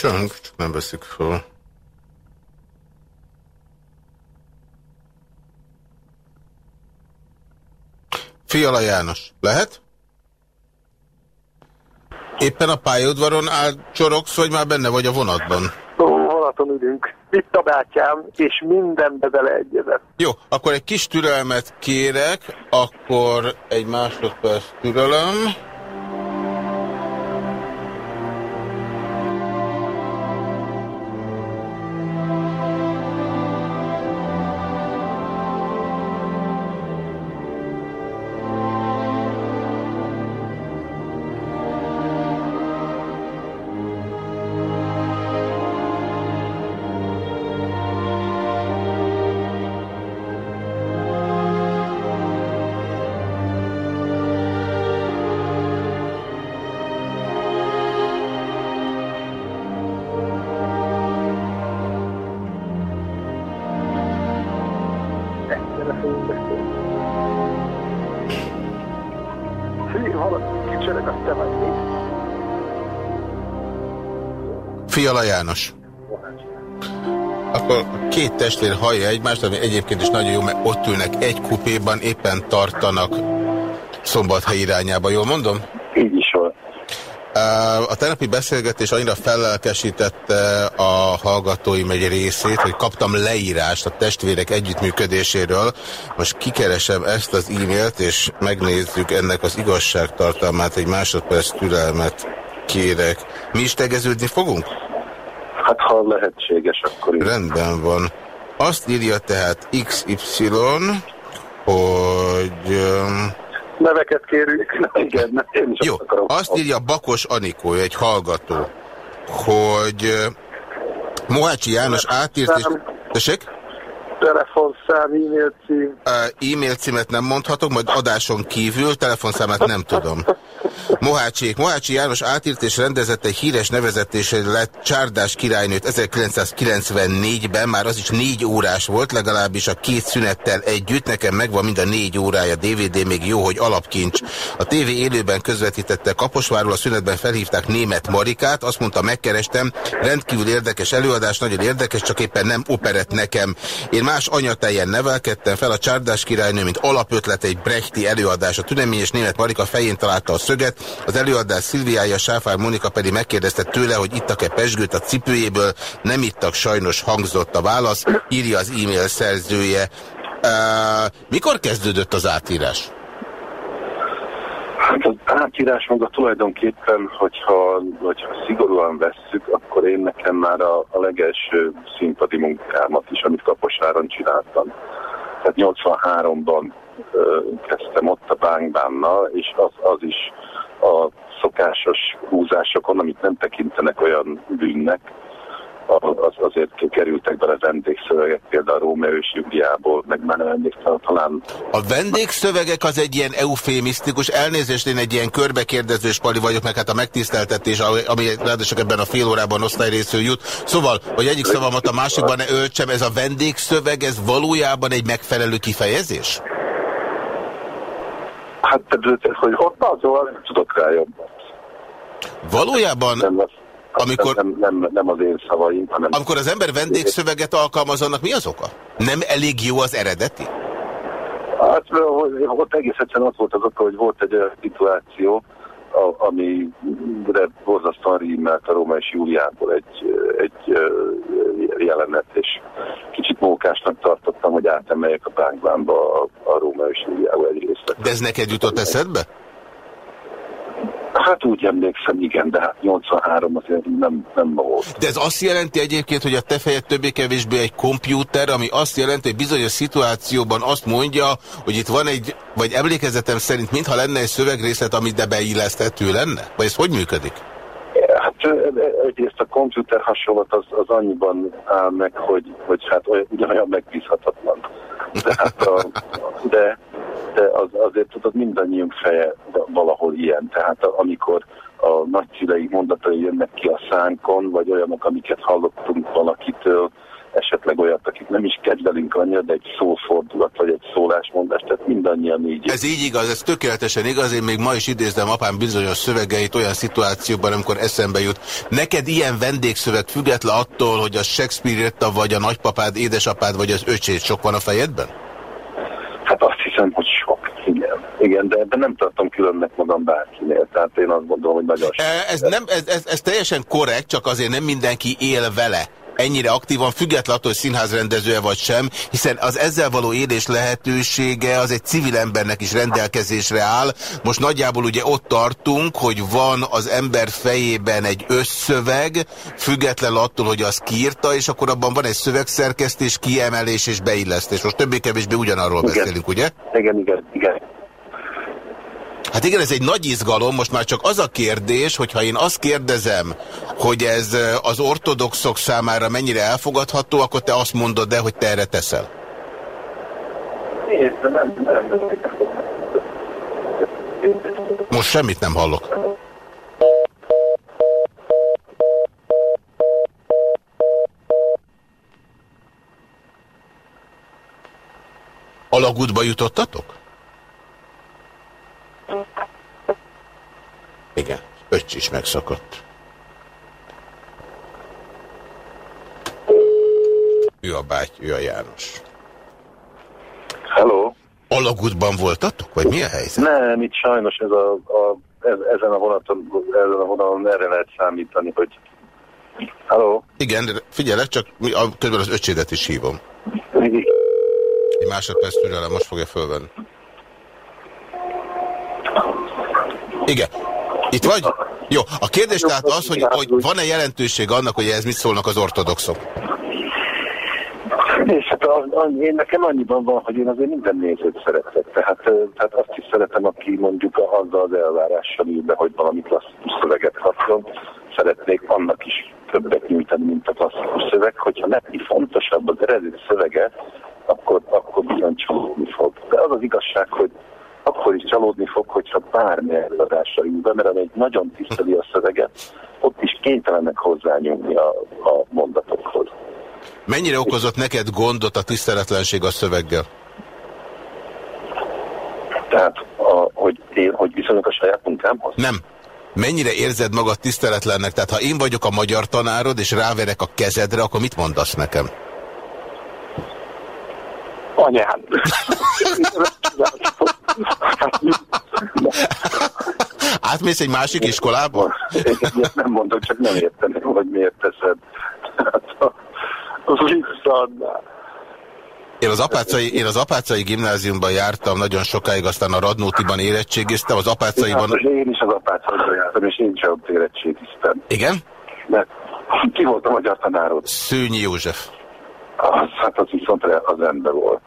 Csang, csak nem veszik fel. Fiala János, lehet? Éppen a pályaudvaron áll csorogsz, vagy már benne vagy a vonatban? Vonaton ülünk. Itt a bátyám, és mindenbe beleegyezett. Jó, akkor egy kis türelmet kérek, akkor egy másodperc türelem. Fiala János. Akkor két testvér hallja egymást, ami egyébként is nagyon jó, mert ott ülnek egy kupéban, éppen tartanak Szombathely irányába, jól mondom? Így is van. A tegnapi beszélgetés annyira fellelkesítette a hallgatóim egy részét, hogy kaptam leírást a testvérek együttműködéséről. Most kikeresem ezt az e-mailt, és megnézzük ennek az igazságtartalmát. Egy másodperc türelmet kérek. Mi is tegeződni fogunk? Hát ha lehetséges, akkor így. Rendben van. Azt írja tehát XY, hogy... Neveket kérünk. Na igen, na, én is Jó, azt akarom. azt írja Bakos Anikó, egy hallgató, hogy Mohácsi János átírt és... Tessék? Telefonszám, e-mail cím. E-mail címet nem mondhatok, majd adáson kívül, telefonszámát nem tudom. Mohácsiék. Mohácsi János átírt és rendezett egy híres nevezetésre lett Csárdás királynőt 1994-ben, már az is négy órás volt, legalábbis a két szünettel együtt. Nekem megvan mind a négy órája DVD, még jó, hogy alapkincs. A TV élőben közvetítette Kaposváról, a szünetben felhívták német Marikát, azt mondta, megkerestem, rendkívül érdekes előadás, nagyon érdekes, csak éppen nem operett nekem. Én más anyatejen nevelkedtem fel, a Csárdás királynő, mint alapötlet egy brechti előadás. A tüneményes német Marika fején találta a szöget, az előadás Szilviája, Sáfár Monika pedig megkérdezte tőle, hogy ittak-e pesgőt a cipőjéből, nem ittak, sajnos hangzott a válasz, írja az e-mail szerzője. Uh, mikor kezdődött az átírás? Hát az átírás maga tulajdonképpen, hogyha, hogyha szigorúan vesszük, akkor én nekem már a, a legelső színpadi munkámat is, amit Kaposáron csináltam. Tehát 83-ban ö, kezdtem ott a Bángbánnal, és az, az is a szokásos húzásokon, amit nem tekintenek olyan bűnnek, az, azért kerültek bele vendégszövegek, például Rómeó és Júliából, meg már emlékszem, talán A vendégszövegek az egy ilyen eufémisztikus, elnézést én egy ilyen körbekérdezős pali vagyok, meg hát a megtiszteltetés, ami ráadásul ebben a fél órában osztályrészül jut. Szóval, hogy egyik szavamat a másikban ne öltsem, ez a vendégszöveg, ez valójában egy megfelelő kifejezés? Hát, tehát, hogy ott azon nem tudok rá jobban. Valójában, Nem, az, Amikor- nem, nem, nem az én szavaim, hanem... amikor az ember vendégszöveget alkalmaz, annak mi az oka? Nem elég jó az eredeti? Hát, ott egész egyszerűen ott volt az oka, hogy volt egy olyan szituáció, a, amire borzasztóan rímelt a Róma és Júliából egy, egy jelenet, és kicsit mókásnak tartottam, hogy átemeljek a bánkbánba a, a Róma és Júliából egy részlet. De ez neked jutott eszedbe? Hát úgy emlékszem, igen, de hát 83 azért nem, nem ma volt. De ez azt jelenti egyébként, hogy a te fejed többé-kevésbé egy kompjúter, ami azt jelenti, hogy bizonyos szituációban azt mondja, hogy itt van egy, vagy emlékezetem szerint, mintha lenne egy szövegrészlet, amit de beilleszthető lenne? Vagy ez hogy működik? Hát egyrészt a komputer hasonlat az, az annyiban áll meg, hogy, hogy hát olyan, ugyanolyan megbízhatatlan. De, hát a, de, de az, azért tudod, mindannyiunk feje valahol ilyen. Tehát amikor a nagyszülei mondatai jönnek ki a szánkon, vagy olyanok, amiket hallottunk valakitől, esetleg olyat, akik nem is kedvelünk annyira, de egy szófordulat vagy egy szólásmondás, tehát mindannyian így. Ez így igaz, ez tökéletesen igaz, én még ma is idézem apám bizonyos szövegeit olyan szituációban, amikor eszembe jut. Neked ilyen vendégszövet független attól, hogy a Shakespeare írta, vagy a nagypapád, édesapád, vagy az öcsét sok van a fejedben? Hát azt hiszem, hogy. Igen, de, de nem tartom különnek magam bárkinél, tehát én azt gondolom, hogy nagyon sok. Ez, nem, ez, ez, ez teljesen korrekt, csak azért nem mindenki él vele ennyire aktívan, függetlenül attól, hogy színházrendezője vagy sem, hiszen az ezzel való élés lehetősége az egy civil embernek is rendelkezésre áll. Most nagyjából ugye ott tartunk, hogy van az ember fejében egy összöveg, független attól, hogy az kiírta, és akkor abban van egy szövegszerkesztés, kiemelés és beillesztés. Most többé-kevésbé ugyanarról igen. beszélünk, ugye? Igen, igen, igen. Hát igen, ez egy nagy izgalom, most már csak az a kérdés, hogyha én azt kérdezem, hogy ez az ortodoxok számára mennyire elfogadható, akkor te azt mondod de hogy te erre teszel. Most semmit nem hallok. Alagútba jutottatok? Igen, öcs is megszakadt. Ő a báty, ő a János. Hello. Alagútban voltatok, vagy mi a helyzet? Nem, itt sajnos ez a, a, ez, ezen, a vonaton, ezen a vonalon erre lehet számítani, hogy... Hello. Igen, figyelek, csak közben az öcsédet is hívom. Egy másodperc türelem, most fogja fölvenni. Igen. Itt vagy? Jó. A kérdés tehát az, hogy, hogy van-e jelentőség annak, hogy ez mit szólnak az ortodoxok? És hát én nekem annyiban van, hogy én azért minden nézőt szeretek. Tehát, tehát azt is szeretem, aki mondjuk azzal az elvárással ír hogy valami klasszikus szöveget kapjon. Szeretnék annak is többet nyújtani, mint a klasszikus szöveg. Hogyha neki fontosabb az eredeti szövege, akkor, akkor bizony csalódni fog. De az az igazság, hogy akkor is csalódni fog, hogyha bármi előadásra jön be, mert egy nagyon tiszteli a szöveget, ott is kénytelenek hozzányúlni a, a mondatokhoz. Mennyire okozott neked gondot a tiszteletlenség a szöveggel? Tehát, a, hogy, én, hogy viszonylag a saját munkámhoz? Nem. Mennyire érzed magad tiszteletlennek? Tehát ha én vagyok a magyar tanárod, és ráverek a kezedre, akkor mit mondasz nekem? Anyám. Átmész egy másik iskolába? Nem mondom, csak nem érteném, hogy miért teszed. Én az, apácai, én az apácai gimnáziumban jártam nagyon sokáig, aztán a Radnótiban érettségiztem. Az apácaiban... Hát, én is az apácaiban jártam, és én sem ott érettségiztem. Igen? Mert ki volt a magyar tanárod? Szőnyi József. Az, hát az viszont az rendben volt.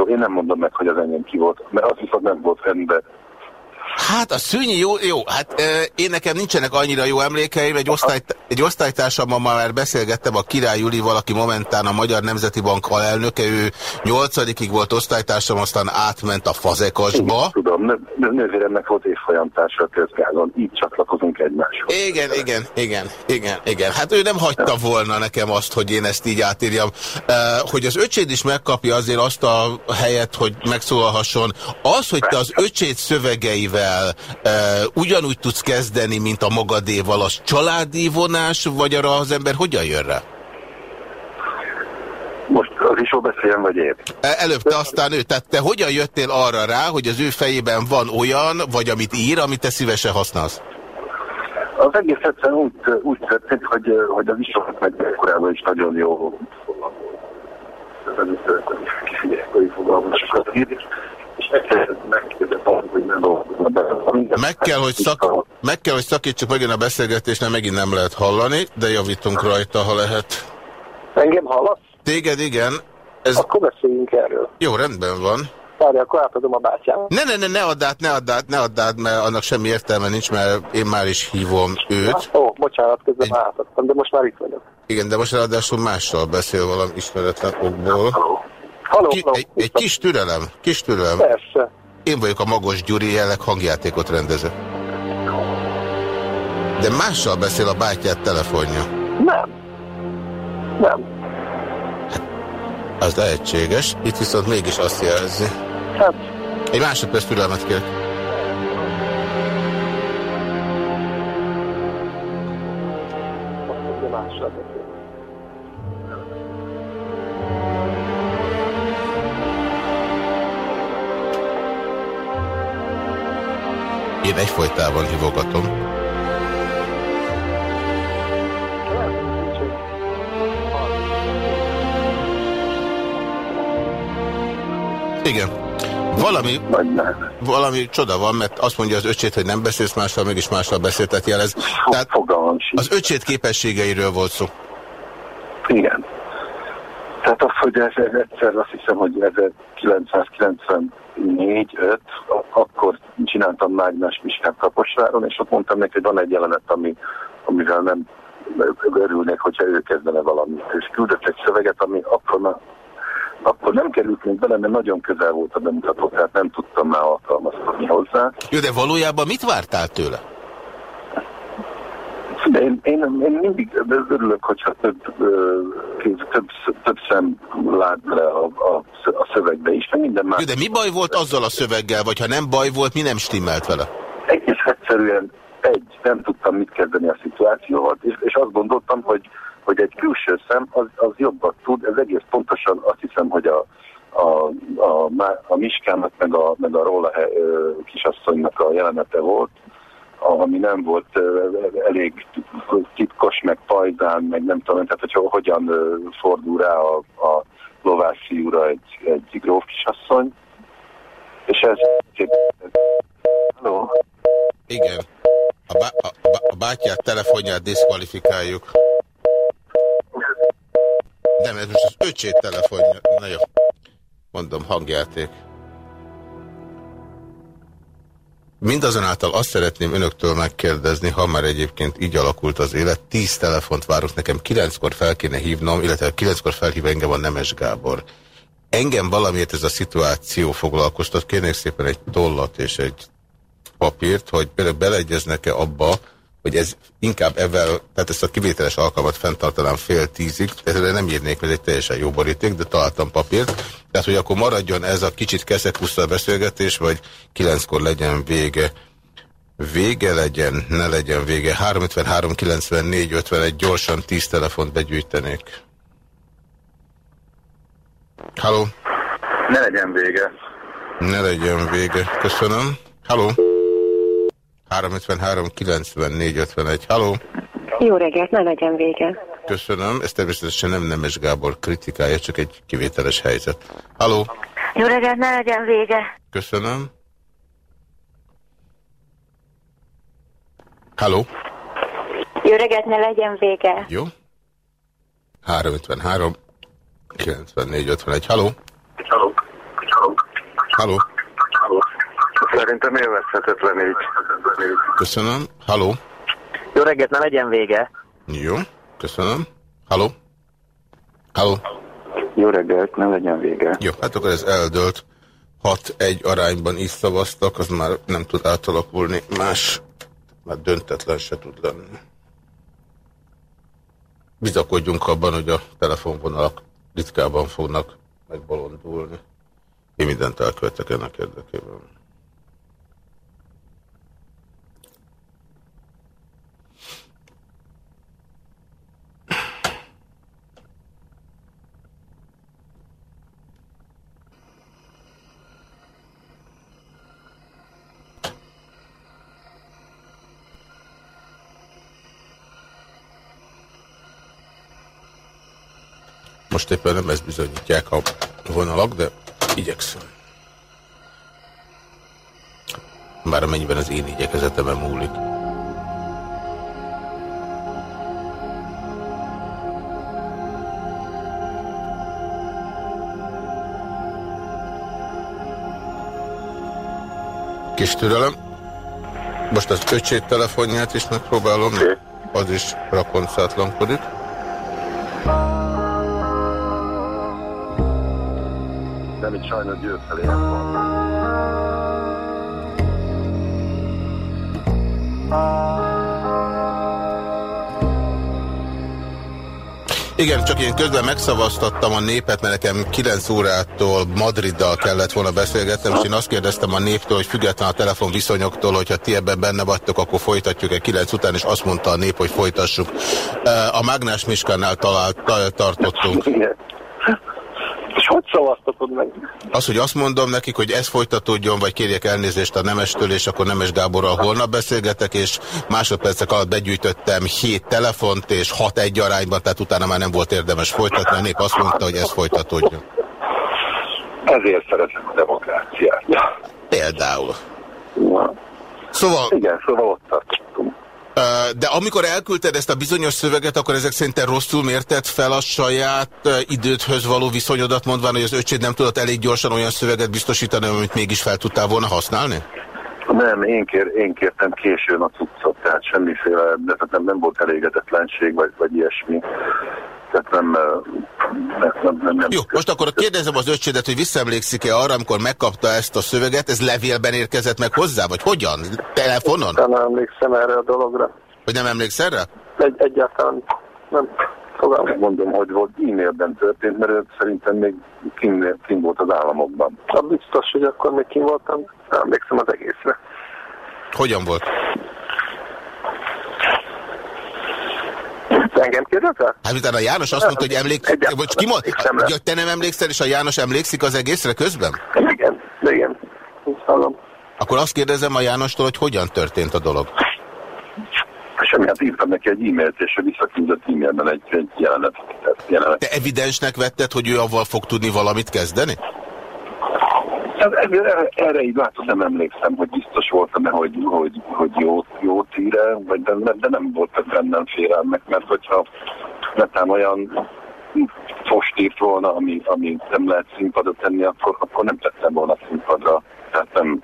Jó, én nem mondom meg, hogy az enyém ki volt, mert az viszont nem volt rendben. Hát a szűnyi jó, jó, hát e, én nekem nincsenek annyira jó emlékeim, egy, osztály, egy osztálytársammal már beszélgettem a Király Julival, aki momentán a Magyar Nemzeti Bank alelnöke, ő nyolcadikig volt osztálytársam, aztán átment a Fazekasba. Én tudom, nővéremnek volt évfolyamtársa a közgázon, így csatlakozunk egymáshoz. Igen, igen, igen, igen, igen. Hát ő nem hagyta volna nekem azt, hogy én ezt így átírjam. Uh, hogy az öcséd is megkapja azért azt a helyet, hogy megszólalhasson. Az, hogy te az öcséd szövegeivel amivel e, ugyanúgy tudsz kezdeni, mint a magadéval, az családi vonás, vagy arra az ember hogyan jön rá? Most az is beszéljen, vagy én? E, előbb te, aztán ő. Tehát te hogyan jöttél arra rá, hogy az ő fejében van olyan, vagy amit ír, amit te szívesen használsz? Az egész egyszerűen úgy, úgy történt, hogy, hogy az isolat meg korábban is nagyon jó fogalmasokat ír, meg kell, hogy szak, meg kell, hogy szakítsuk megint a beszélgetést, mert megint nem lehet hallani, de javítunk rajta, ha lehet. Engem hallasz? Téged igen. Ez... Akkor beszéljünk erről. Jó, rendben van. Várj, akkor átadom a bátyám. Ne, ne, ne, ne add át, ne add át, ne add át, mert annak semmi értelme nincs, mert én már is hívom őt. Ó, bocsánat, közben Egy- átadtam, de most már itt vagyok. Igen, de most ráadásul mással beszél valami ismeretlen okból. Haló, Ki, egy, egy kis türelem, kis türelem. Persze. Én vagyok a Magos Gyuri, jelenleg hangjátékot rendező. De mással beszél a bátyát telefonja. Nem. Nem. Az lehetséges. Itt viszont mégis azt jelzi. Hát, Egy másodperc türelmet kérek. most ugye mással beszél. Én egyfolytában hívogatom. Igen. Valami, valami csoda van, mert azt mondja az öcsét, hogy nem beszélsz mással, mégis mással beszéltet jelez. Tehát Fogalmam sincs. az öcsét képességeiről volt szó. Igen. Tehát az, hogy ez, ez egyszer azt hiszem, hogy 1994 5 akkor csináltam Mágnás Miskát Kaposváron, és ott mondtam neki, hogy van egy jelenet, ami, amivel nem örülnék, hogyha ő kezdene valamit. És küldött egy szöveget, ami akkor, már, akkor nem került még bele, mert nagyon közel volt a bemutató, tehát nem tudtam már alkalmazkodni hozzá. Jó, de valójában mit vártál tőle? Én, én, én mindig örülök, hogyha több, ö, több, több szem lát bele a, a, a szövegbe is, meg minden más. de mi baj volt azzal a szöveggel, vagy ha nem baj volt, mi nem stimmelt vele? Egész egyszerűen egy, nem tudtam mit kezdeni a szituációval, és, és azt gondoltam, hogy, hogy egy külső szem az, az jobbat tud, ez egész pontosan azt hiszem, hogy a, a, a, a Miskának meg a, meg a róla kisasszonynak a jelenete volt, ami nem volt elég titkos, meg pajzán, meg nem tudom, tehát hogy hogyan fordul rá a, a lovász fiúra egy, egy gróf kisasszony. És ez... Hello? Igen. A, bá a, bá- a bátyát telefonját diszkvalifikáljuk. Nem, ez most az öcsét telefonja. Na jó. Mondom, hangjáték. Mindazonáltal azt szeretném önöktől megkérdezni, ha már egyébként így alakult az élet, tíz telefont várok, nekem kilenckor fel kéne hívnom, illetve kilenckor felhív engem a Nemes Gábor. Engem valamiért ez a szituáció foglalkoztat, kérnék szépen egy tollat és egy papírt, hogy például beleegyeznek-e abba, hogy ez inkább ezzel, tehát ezt a kivételes alkalmat fenntartanám fél tízig, ezzel nem írnék, mert egy teljesen jó boríték, de találtam papírt. Tehát, hogy akkor maradjon ez a kicsit keszepuszta beszélgetés, vagy kilenckor legyen vége. Vége legyen, ne legyen vége. 353 94 51 gyorsan 10 telefont begyűjtenék. Halló? Ne legyen vége. Ne legyen vége. Köszönöm. Halló? 353 94 51. Halló? Jó reggelt, ne legyen vége. Köszönöm. Ez természetesen nem Nemes Gábor kritikája, csak egy kivételes helyzet. Halló? Jó reggelt, ne legyen vége. Köszönöm. Halló? Jó reggelt, ne legyen vége. Jó. 353 94 51. Halló? Csalok. Halló? Szerintem élvezhetetlen így. Köszönöm. Halló? Jó reggelt, ne legyen vége. Jó. Köszönöm. Halló? Halló? Jó reggelt, ne legyen vége. Jó, hát akkor ez eldőlt. 6-1 arányban is szavaztak, az már nem tud átalakulni. Más, már döntetlen se tud lenni. Bizakodjunk abban, hogy a telefonvonalak ritkában fognak megbolondulni. Én mindent elkövetek ennek érdekében. Most éppen nem ezt bizonyítják a vonalak, de igyekszem. Bár amennyiben az én igyekezetemen múlik. Kis türelem. Most az öcsét telefonját is megpróbálom. Az is rakoncátlankodik. Nem, itt sajnos győzfelének van. Igen, csak én közben megszavaztattam a népet, mert nekem 9 órától Madriddal kellett volna beszélgetnem, és én azt kérdeztem a néptől, hogy független a telefonviszonyoktól, hogyha ti ebben benne vagytok, akkor folytatjuk-e 9 után, és azt mondta a nép, hogy folytassuk. A Mágnás Miskánál talált, ta- tartottunk. Igen. És hogy szavaztatod meg? Az, hogy azt mondom nekik, hogy ez folytatódjon, vagy kérjek elnézést a Nemestől, és akkor Nemes Gáborral holnap beszélgetek, és másodpercek alatt begyűjtöttem hét telefont, és hat egy arányban, tehát utána már nem volt érdemes folytatni. A nép azt mondta, hogy ez folytatódjon. Ezért szeretem a demokráciát. Például. Na, Szóval, Igen, szóval ott tartottunk. De amikor elküldted ezt a bizonyos szöveget, akkor ezek szerint te rosszul mérted fel a saját idődhöz való viszonyodat, mondván, hogy az öcséd nem tudott elég gyorsan olyan szöveget biztosítani, amit mégis fel tudtál volna használni? Nem, én, kér, én kértem későn a cuccot, tehát semmiféle, tehát nem, nem volt elégedetlenség, vagy, vagy ilyesmi. Tehát nem, nem, nem, nem, nem Jó, most akkor kérdezem az öcsédet, hogy visszaemlékszik-e arra, amikor megkapta ezt a szöveget, ez levélben érkezett meg hozzá, vagy hogyan? Telefonon? Nem emlékszem erre a dologra. Vagy nem emlékszel erre? Egy, egyáltalán nem fogalmam. Mondom, hogy volt e-mailben történt, mert ő szerintem még kim, kim volt az államokban. Hát biztos, hogy akkor még kim voltam. Nem emlékszem az egészre. Hogyan volt? Engem kérdezel? Hát utána a János azt mondta, hogy emlék... Egyáltalán Vagy ki mond... Hogy te nem emlékszel, és a János emlékszik az egészre közben? Igen, igen. Hallom. Akkor azt kérdezem a Jánostól, hogy hogyan történt a dolog. Semmi, hát írtam neki egy e-mailt, és ő visszaküldött e-mailben egy, egy jelenetet. Jelenet. Te evidensnek vetted, hogy ő avval fog tudni valamit kezdeni? Hát erre, erre így látod, nem emlékszem, hogy biztos voltam-e, hogy, hogy, hogy jó, jó tíre, vagy de, de nem voltak bennem félelmek, mert hogyha netán olyan fost írt volna, ami, ami nem lehet színpadot tenni, akkor, akkor nem tettem volna színpadra. Tehát nem,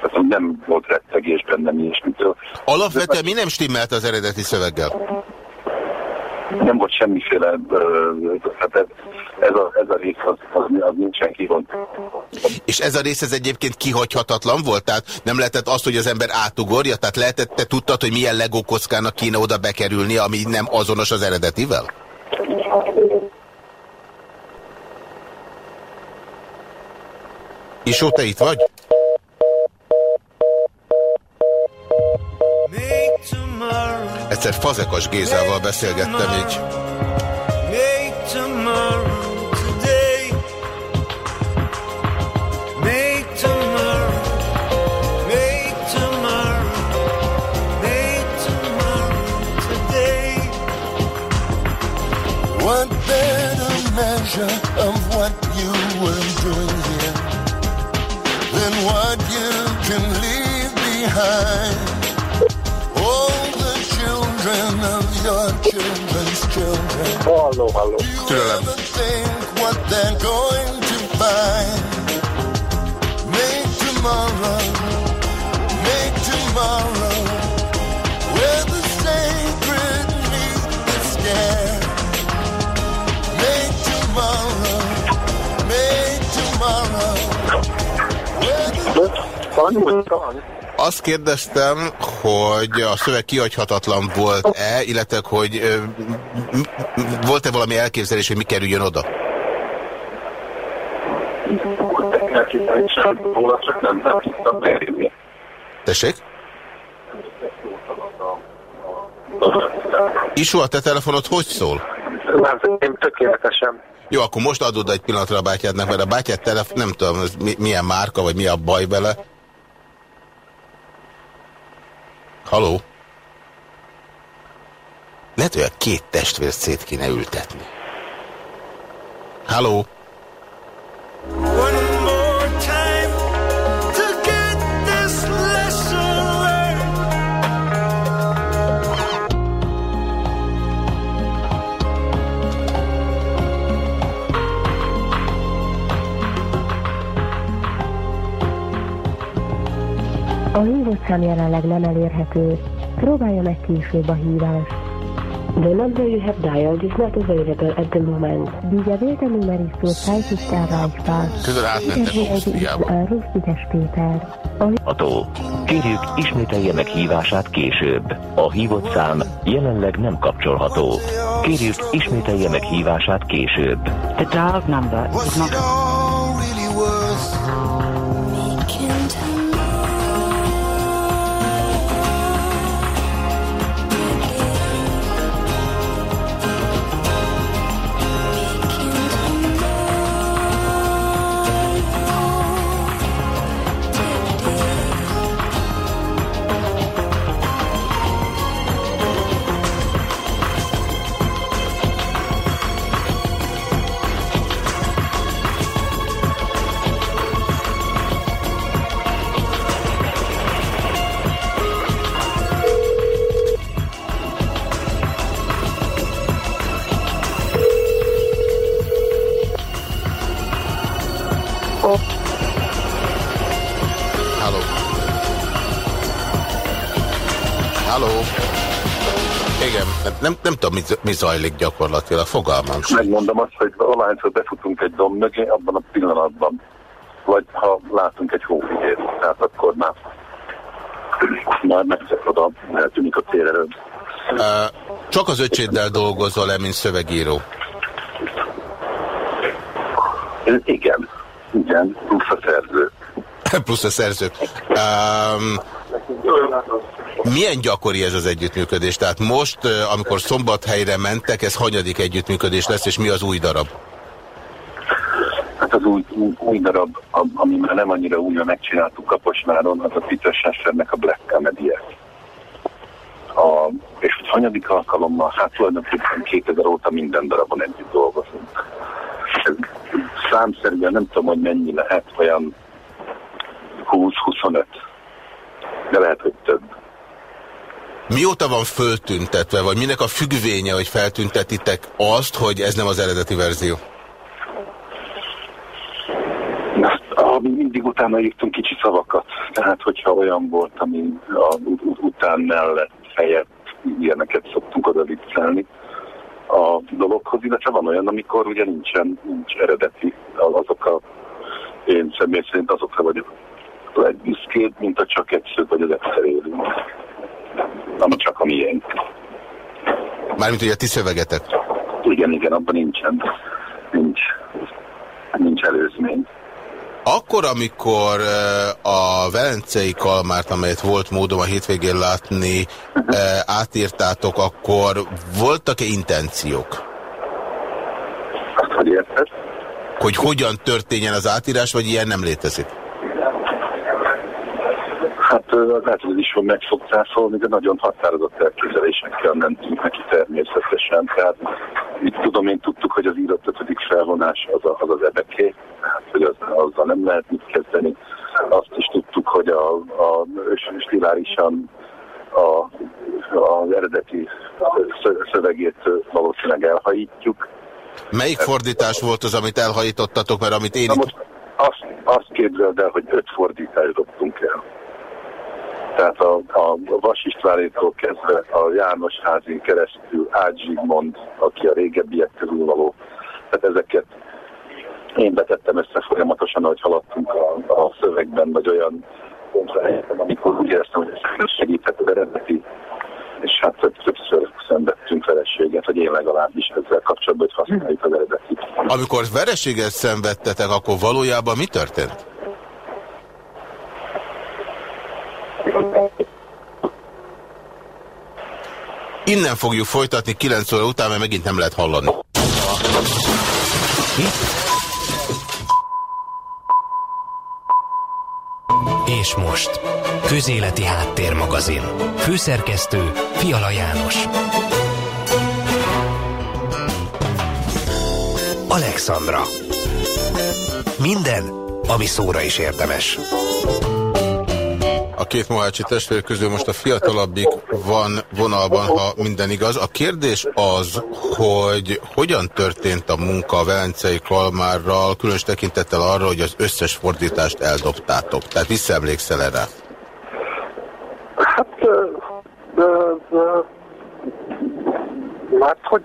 tehát nem volt rettegés bennem ilyesmitől. Alapvetően mi nem stimmelt az eredeti szöveggel? Nem volt semmiféle, hát ez, ez, a, ez a rész az, az, az nincsen kivont. És ez a rész ez egyébként kihagyhatatlan volt? Tehát nem lehetett azt, hogy az ember átugorja? Tehát lehetett, te tudtad, hogy milyen Lego kockának kéne oda bekerülni, ami nem azonos az eredetivel? És te itt vagy? Egyszer Fazekas Gézával beszélgettem így. Children. Halló, halló. Do you Türelem. ever think what they're going to find? Make tomorrow, make tomorrow, where the sacred meet the scared. Make tomorrow, make tomorrow, where the Van, van. Azt kérdeztem, hogy a szöveg kihagyhatatlan volt-e, illetve hogy volt-e valami elképzelés, hogy mi kerüljön oda? Tessék? Isu, a te telefonod hogy szól? Nem, én tökéletesen. Jó, akkor most adod egy pillanatra a bátyádnak, mert a bátyád telefon, nem tudom, milyen márka, vagy mi a baj vele. Haló? Lehet, hogy a két testvért szét kéne ültetni. Halló? One A hívott szám jelenleg nem elérhető. Próbálja meg később a hívást. The number you have dialed is not available at the moment. Die gewählte Nummer ist zurzeit nicht erreichbar. Közben bitte später. A Ató. Kérjük, ismételje meg hívását később. A hívott szám jelenleg nem kapcsolható. Kérjük, ismételje meg hívását később. The dialed number is not nem- tudom, mi, mi zajlik gyakorlatilag, fogalmam sem. Megmondom azt, hogy valahányszor befutunk egy domb mögé, abban a pillanatban, vagy ha látunk egy hófigét, tehát akkor már, már megszek oda, eltűnik a tér előtt. Uh, csak az öcséddel dolgozol-e, mint szövegíró? Igen, igen, plusz a szerző. Plusz a szerzők. Um, milyen gyakori ez az együttműködés? Tehát most, amikor szombathelyre mentek, ez hanyadik együttműködés lesz, és mi az új darab? Hát az új, új, darab, am- ami már nem annyira új, mert megcsináltuk Kaposváron, az a Peter Schaffernek a Black comedy -e. a, És hogy hanyadik alkalommal, hát tulajdonképpen 2000 óta minden darabon együtt dolgozunk. Ez számszerűen nem tudom, hogy mennyi lehet, olyan 20-25, de lehet, hogy több. Mióta van föltüntetve, vagy minek a függvénye, hogy feltüntetitek azt, hogy ez nem az eredeti verzió? Azt, ah, mi mindig utána írtunk kicsi szavakat. Tehát, hogyha olyan volt, ami a ut- ut- után mellett, helyett, ilyeneket szoktunk oda viccelni a dologhoz, illetve van olyan, amikor ugye nincsen, nincs eredeti, azok a, én személy szerint azokra vagyok legbüszkébb, mint a csak egy szög, vagy az egyszer élünk. Ami csak a miénk. Mármint, hogy a ti szövegetek. Igen, igen, abban nincsen, nincs, nincs előzmény. Akkor, amikor eh, a Velencei Kalmárt, amelyet volt módom a hétvégén látni, eh, átírtátok, akkor voltak-e intenciók? Azt, hogy érted? Hogy hogyan történjen az átírás, vagy ilyen nem létezik? Hát is van meg fog cáfolni, de nagyon határozott elképzelésekkel mentünk neki természetesen. Tehát mit tudom én, tudtuk, hogy az írott ötödik felvonás az a, az, az ebeké, hát, hogy az, azzal nem lehet mit kezdeni. Azt is tudtuk, hogy a, a stilárisan a, az eredeti szö- szövegét valószínűleg elhajítjuk. Melyik fordítás volt az, amit elhajítottatok, mert amit én Na itt... most azt, azt képzeld el, hogy öt fordítást dobtunk el. Tehát a, a Vas Istvánétól kezdve a János házin keresztül Ágy aki a régebbiek közül való. Tehát ezeket én betettem össze folyamatosan, ahogy haladtunk a, a szövegben, vagy olyan pontra helyeztem, amikor úgy éreztem, hogy ez segíthet az eredeti és hát több, többször szenvedtünk verességet, hogy én legalábbis ezzel kapcsolatban, hogy használjuk az eredetit. Amikor vereséget szenvedtetek, akkor valójában mi történt? Innen fogjuk folytatni 9 óra után, mert megint nem lehet hallani. És most, Közéleti Háttérmagazin. Főszerkesztő Fiala János. Alexandra. Minden, ami szóra is érdemes a két Mohácsi testvér közül most a fiatalabbik van vonalban, ha minden igaz. A kérdés az, hogy hogyan történt a munka a Velencei Kalmárral, különös tekintettel arra, hogy az összes fordítást eldobtátok. Tehát visszaemlékszel erre? Hát, de, de, hát hogy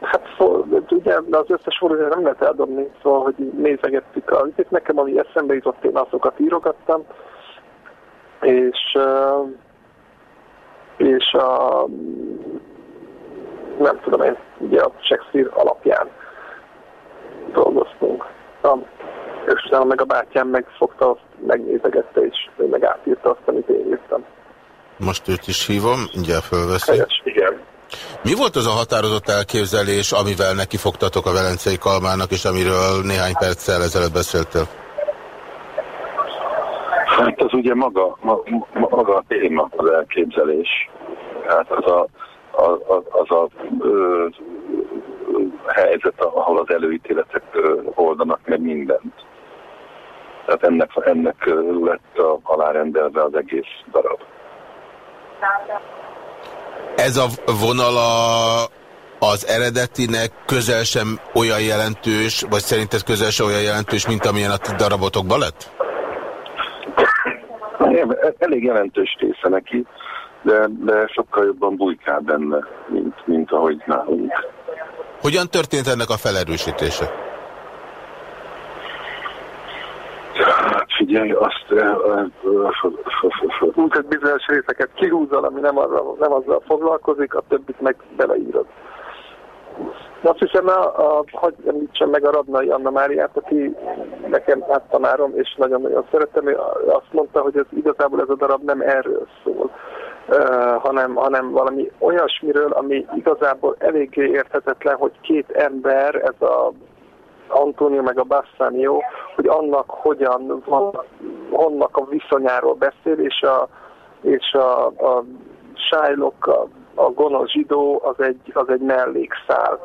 Hát szóval, ugye az összes fordulatot nem lehet eldobni, szóval, hogy nézegettük a vizet. Nekem, ami eszembe jutott, én azokat írogattam és, és a, nem tudom én, ugye a Shakespeare alapján dolgoztunk. A, és utána meg a bátyám megfogta azt, megnézegette, és ő meg átírta azt, amit én írtam. Most őt is hívom, mindjárt fölveszi. Helyes, igen. Mi volt az a határozott elképzelés, amivel neki fogtatok a Velencei Kalmának, és amiről néhány perccel ezelőtt beszéltél? Hát az ugye maga, ma, ma- maga a téma, az elképzelés. Hát az a, a, az a ö, helyzet, ahol az előítéletek oldanak meg mindent. Tehát ennek, ennek lett a, alárendelve az egész darab. Ez a vonala az eredetinek közel sem olyan jelentős, vagy szerinted közel sem olyan jelentős, mint amilyen a darabotokban lett? Elég jelentős része neki, de, de sokkal jobban bujkál benne, mint, mint ahogy nálunk. Hogyan történt ennek a felerősítése? Hát figyelj, azt... hogy bizonyos részeket kihúzol, ami nem azzal, nem azzal foglalkozik, a többit meg beleírod. Azt hiszem, a, a, hogy említsem meg a Radnai Anna Máriát, aki nekem áttanárom, és nagyon-nagyon szeretem, azt mondta, hogy ez igazából ez a darab nem erről szól, uh, hanem, hanem valami olyasmiről, ami igazából eléggé érthetetlen, hogy két ember, ez a Antonio meg a Bassanio, hogy annak hogyan van, honnak a viszonyáról beszél, és a, és a, a Shylock, a, a gonosz zsidó, az egy, az egy mellékszál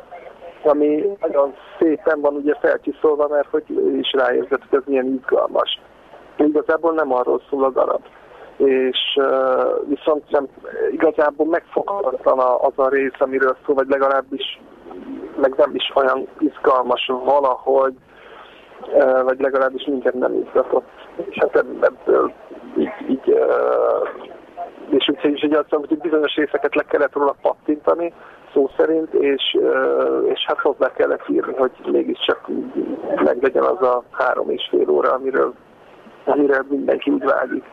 ami nagyon szépen van ugye felcsiszolva, mert hogy is ráérzett, hogy ez milyen izgalmas. Igazából nem arról szól a darab. És uh, viszont nem, igazából megfoghatatlan az a rész, amiről szól, vagy legalábbis meg nem is olyan izgalmas valahogy, uh, vagy legalábbis minket nem izgatott. És hát ebb- ebből így, így uh, és úgyhogy is így azt mondom, hogy bizonyos részeket le kellett róla pattintani, szó szerint, és, és hát hozzá kellett írni, hogy mégiscsak meglegyen az a három és fél óra, amiről, amire mindenki úgy vágyik.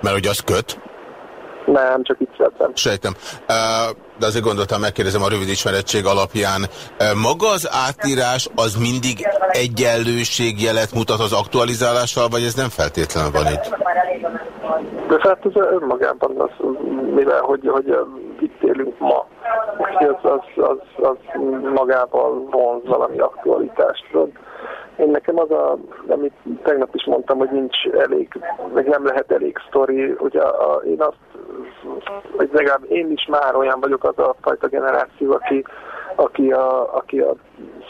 Mert hogy az köt? Nem, csak itt szeretem. Sejtem. Uh, De azért gondoltam, megkérdezem a rövid ismerettség alapján. Maga az átírás az mindig egyenlőségjelet mutat az aktualizálással, vagy ez nem feltétlenül van itt? De hát ez önmagában az, mivel hogy, hogy itt élünk ma, az, az, az, az magával vonz valami aktualitást. Én nekem az a, amit tegnap is mondtam, hogy nincs elég, meg nem lehet elég sztori, ugye a, én azt, vagy legalább én is már olyan vagyok az a fajta generáció, aki, aki a, aki a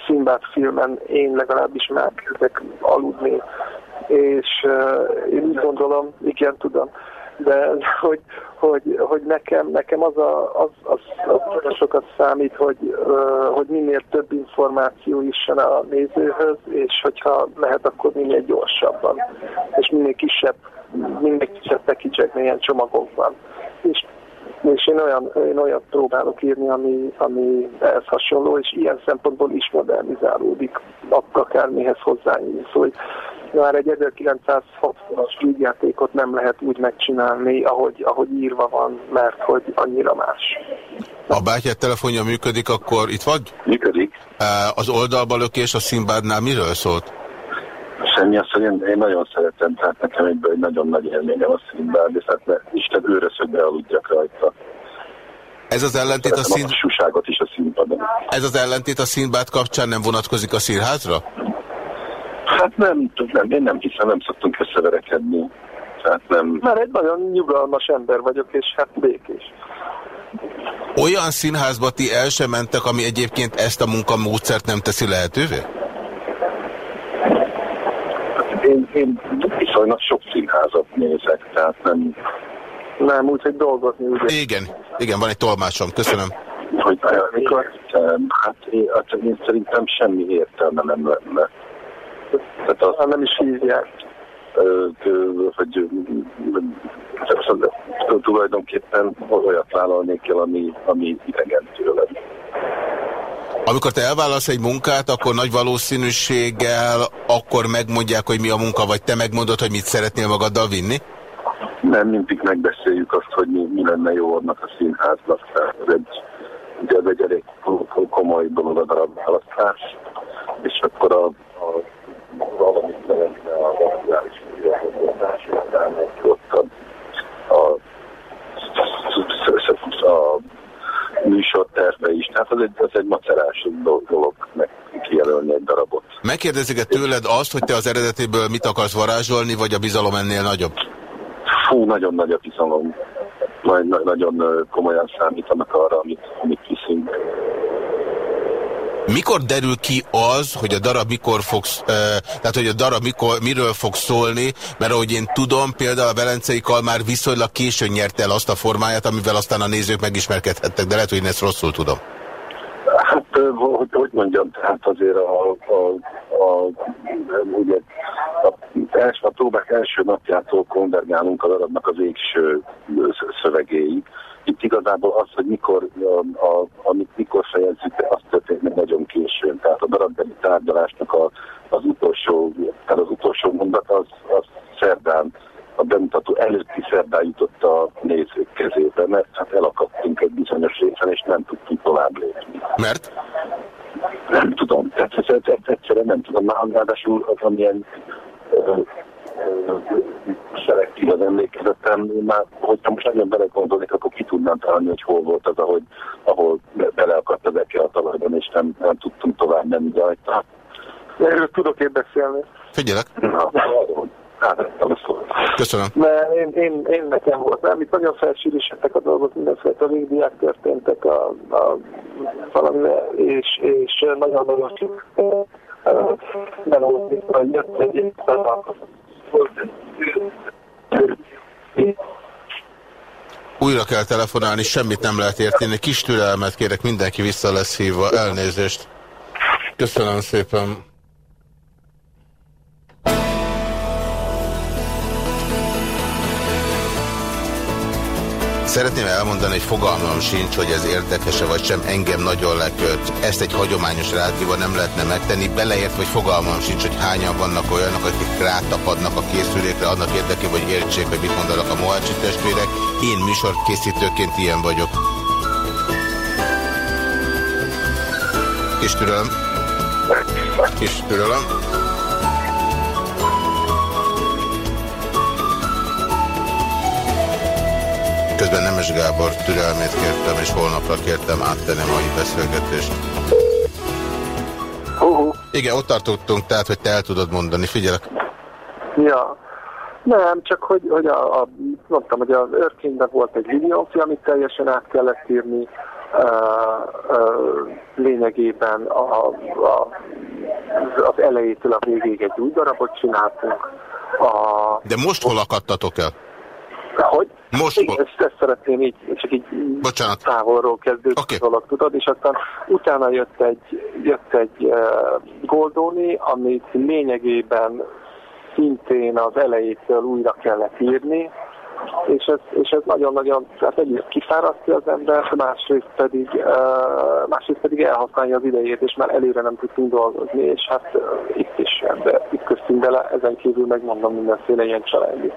Szimbát filmen én legalábbis már kezdek aludni, és uh, én úgy gondolom, igen, tudom, de hogy, hogy, hogy nekem, nekem az, a, az, az, az sokat számít, hogy, hogy minél több információ jusson a nézőhöz, és hogyha lehet, akkor minél gyorsabban, és minél kisebb, minél kisebb package ilyen csomagokban. És és én olyan, én olyat próbálok írni, ami, ami ehhez hasonló, és ilyen szempontból is modernizálódik, akármihez hozzányúl. Szóval hogy már egy 1960-as vígjátékot nem lehet úgy megcsinálni, ahogy, ahogy írva van, mert hogy annyira más. A bátyád telefonja működik, akkor itt vagy? Működik. Az oldalba lökés a Szimbádnál miről szólt? Semmi az, hogy én, én nagyon szeretem, tehát nekem egyből egy nagyon nagy élményem a színben, és hát ne, Isten őröszögbe aludjak rajta. Ez az ellentét a szín... a is a színpadon. Ez az ellentét a Színbád kapcsán nem vonatkozik a színházra? Hát nem, nem, én nem hiszem, nem szoktunk összeverekedni. Tehát nem, Már egy nagyon nyugalmas ember vagyok, és hát békés. Olyan színházba ti el sem mentek, ami egyébként ezt a munkamódszert nem teszi lehetővé? Én, én viszonylag sok színházat nézek, tehát nem, Nem, úgy, hogy dolgozni, ugye. Igen, igen, van egy tolmácsom, köszönöm. hogy mikor, hát én, hát én szerintem semmi értelme nem lenne. Tehát az, Hát nem is hívják. hogy tulajdonképpen olyat vállalnék el, ami, ami idegen tőlem. Amikor te elválasz egy munkát, akkor nagy valószínűséggel akkor megmondják, hogy mi a munka, vagy te megmondod, hogy mit szeretnél magaddal vinni? Nem mindig megbeszéljük azt, hogy mi, mi lenne jó annak a színháznak. Ez egy, ugye ez egy elég komoly dolog a darabválasztás, és akkor a, a valamit szeretne a művelkozás, utána ott a, a, a műsor terve is. Tehát az egy, az egy macerás dolog meg kijelölni egy darabot. Megkérdezik-e tőled azt, hogy te az eredetéből mit akarsz varázsolni, vagy a bizalom ennél nagyobb? Fú, nagyon nagy a bizalom. Nagy, nagy, nagyon komolyan számítanak arra, amit, amit viszünk. Mikor derül ki az, hogy a darab mikor fog, tehát hogy a darab mikor, miről fog szólni, mert ahogy én tudom, például a Velencei Kalmár viszonylag későn nyerte el azt a formáját, amivel aztán a nézők megismerkedhettek, de lehet, hogy én ezt rosszul tudom. Hát, hogy, hogy mondjam, tehát azért a, a, a, ugye, a, els, a próbák első napjától konvergálunk a darabnak az végső sz- szövegéig. Itt igazából az, hogy mikor, a, a, amit mikor fejezzük be, az történt meg nagyon későn. Tehát a darabbeli tárgyalásnak a, az utolsó, tehát az utolsó mondat az, az szerdán, a bemutató előtti szerdán jutott a nézők kezébe, mert hát elakadtunk egy bizonyos részen, és nem tudtunk tovább lépni. Mert? Nem tudom, tehát egyszerűen nem tudom. Már ráadásul az, amilyen szelektív az emlékezetem, már, hogyha most nagyon belegondolnék, akkor ki tudnám találni, hogy hol volt az, ahogy, ahol be, beleakadt az eke a talajban, és nem, nem tudtunk tovább menni rajta. Erről tudok én beszélni. Figyelek. Na, hát, nem szólt. Köszönöm. Mert én, én, én nekem volt, nem, itt nagyon felsűrűsödtek a dolgok, mindenféle végdiák történtek a, a valamire, és, és nagyon-nagyon sok melózni, hogy jött egy Újra kell telefonálni, semmit nem lehet érteni. Kis türelmet kérek, mindenki vissza lesz hívva. Elnézést. Köszönöm szépen. Szeretném elmondani, hogy fogalmam sincs, hogy ez érdekese vagy sem, engem nagyon leköt. Ezt egy hagyományos rádióban nem lehetne megtenni, beleért, hogy fogalmam sincs, hogy hányan vannak olyanok, akik rátapadnak a készülékre annak érdekében, hogy értsék, hogy mit mondanak a Mohácsi testvérek. Én műsorkészítőként ilyen vagyok. Kis türelem. Kis türelem. Közben Nemes Gábor türelmét kértem, és holnapra kértem áttenni a mai beszélgetést. Uh-huh. Igen, ott tartottunk, tehát, hogy te el tudod mondani. Figyelek. Ja. Nem, csak hogy, hogy a, a, mondtam, hogy az Örkényben volt egy videófi, amit teljesen át kellett írni, uh, uh, lényegében a, a, az elejétől a végéig egy új darabot csináltunk. A, De most hol akadtatok el? Hogy? Most Igen, ezt, ezt szeretném így, csak így Bocsánat. távolról kezdődő okay. dolog, tudod, és aztán utána jött egy, jött egy uh, Goldoni, amit lényegében szintén az elejétől újra kellett írni, és ez, és ez nagyon-nagyon, tehát egyrészt kifárasztja az ember, másrészt pedig, uh, másrészt pedig elhasználja az idejét, és már előre nem tudtunk dolgozni, és hát uh, itt is ebbe ütköztünk bele, ezen kívül megmondom mindenféle ilyen családi.